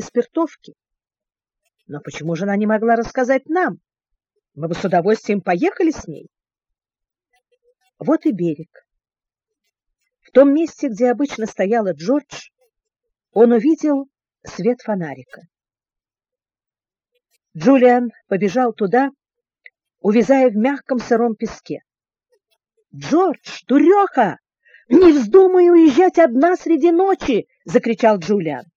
спиртовки. Но почему же она не могла рассказать нам? Мы бы с удовольствием поехали с ней. Вот и берег. В том месте, где обычно стояла Джордж, он увидел свет фонарика. Джулиан побежал туда, увязая в мягком сыром песке. «Джордж, дуреха! Не вздумай уезжать одна среди ночи!» — закричал Джулиан.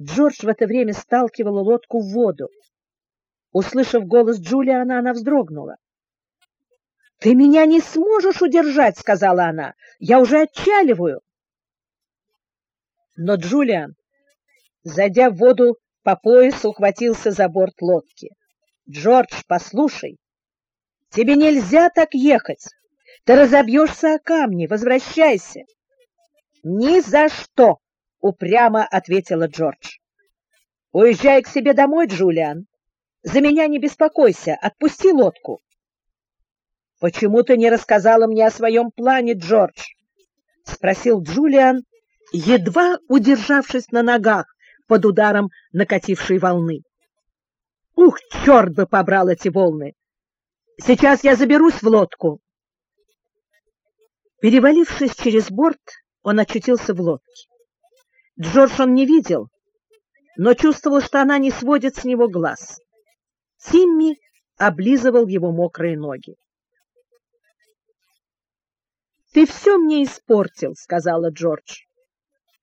Джордж в это время сталкивала лодку в воду. Услышав голос Джулиана, она вздрогнула. «Ты меня не сможешь удержать!» — сказала она. «Я уже отчаливаю!» Но Джулиан, зайдя в воду по пояс, ухватился за борт лодки. «Джордж, послушай, тебе нельзя так ехать. Ты разобьешься о камни. Возвращайся!» «Ни за что!» — упрямо ответила Джордж. «Уезжай к себе домой, Джулиан. За меня не беспокойся. Отпусти лодку». «Почему ты не рассказала мне о своем плане, Джордж?» — спросил Джулиан, едва удержавшись на ногах под ударом накатившей волны. «Ух, черт бы побрал эти волны! Сейчас я заберусь в лодку!» Перевалившись через борт, он очутился в лодке. Джордж он не видел, но чувствовал, что она не сводит с него глаз. Тимми облизывал его мокрые ноги. «Ты все мне испортил», — сказала Джордж.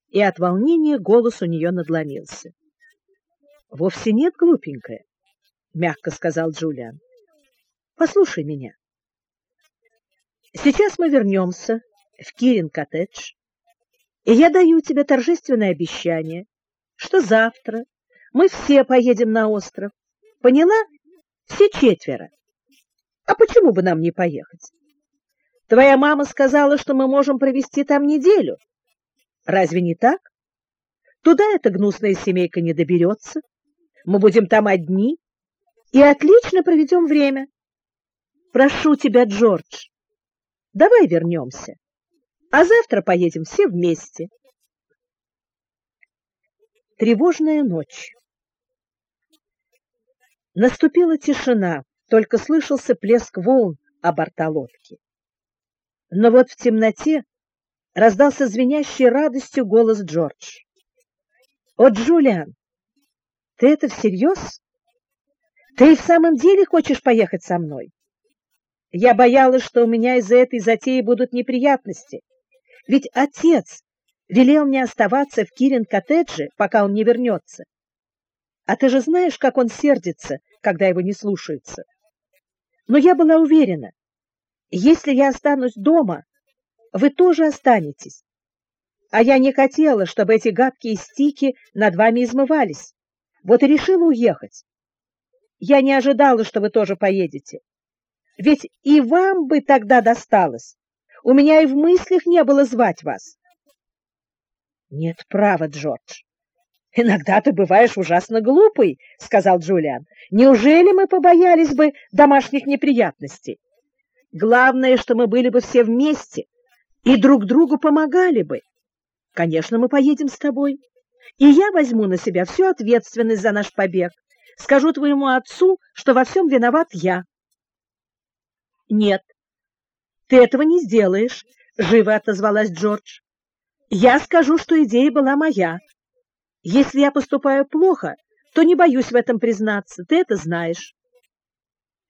И от волнения голос у нее надломился. «Вовсе нет, глупенькая», — мягко сказал Джулиан. «Послушай меня. Сейчас мы вернемся в Кирин-коттедж, и я даю тебе торжественное обещание, что завтра мы все поедем на остров. Поняла? Все четверо. А почему бы нам не поехать? Твоя мама сказала, что мы можем провести там неделю. Разве не так? Туда эта гнусная семейка не доберется. Мы будем там одни и отлично проведем время. Прошу тебя, Джордж, давай вернемся а завтра поедем все вместе. Тревожная ночь. Наступила тишина, только слышался плеск волн о борта лодки. Но вот в темноте раздался звенящий радостью голос Джордж. «О, Джулиан, ты это всерьез? Ты и в самом деле хочешь поехать со мной? Я боялась, что у меня из-за этой затеи будут неприятности. Ведь отец велел мне оставаться в Кирин-коттедже, пока он не вернется. А ты же знаешь, как он сердится, когда его не слушаются. Но я была уверена, если я останусь дома, вы тоже останетесь. А я не хотела, чтобы эти гадкие стики над вами измывались. Вот и решила уехать. Я не ожидала, что вы тоже поедете. Ведь и вам бы тогда досталось. У меня и в мыслях не было звать вас. Нет права, Джордж. Иногда ты бываешь ужасно глупый, сказал Джулиан. Неужели мы побоялись бы домашних неприятностей? Главное, что мы были бы все вместе и друг другу помогали бы. Конечно, мы поедем с тобой, и я возьму на себя всю ответственность за наш побег. Скажу твоему отцу, что во всем виноват я. Нет, ты этого не сделаешь, живо отозвалась Джордж. Я скажу, что идея была моя. Если я поступаю плохо, то не боюсь в этом признаться. Ты это знаешь.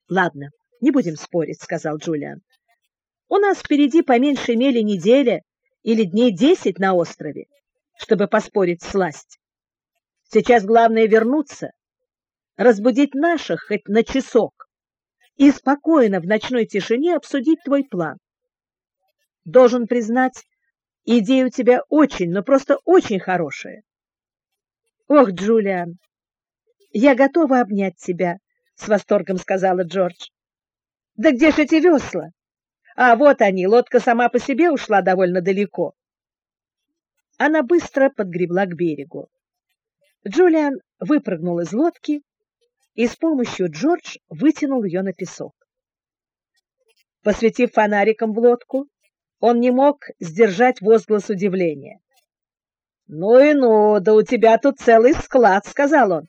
Ладно, не будем спорить, сказал Джулиан. У нас впереди по меньшей мере неделя или дней десять на острове, чтобы поспорить с власть. Сейчас главное вернуться, разбудить наших хоть на часок и спокойно в ночной тишине обсудить твой план. Должен признать, идея у тебя очень, но просто очень хорошая. Ох, Джулиан, я готова обнять тебя, с восторгом сказала Джордж. Да где же эти весла? А вот они, лодка сама по себе ушла довольно далеко. Она быстро подгребла к берегу. Джулиан выпрыгнул из лодки и с помощью Джордж вытянул ее на песок. Посветив фонариком в лодку, он не мог сдержать возглас удивления. «Ну и ну, да у тебя тут целый склад», — сказал он.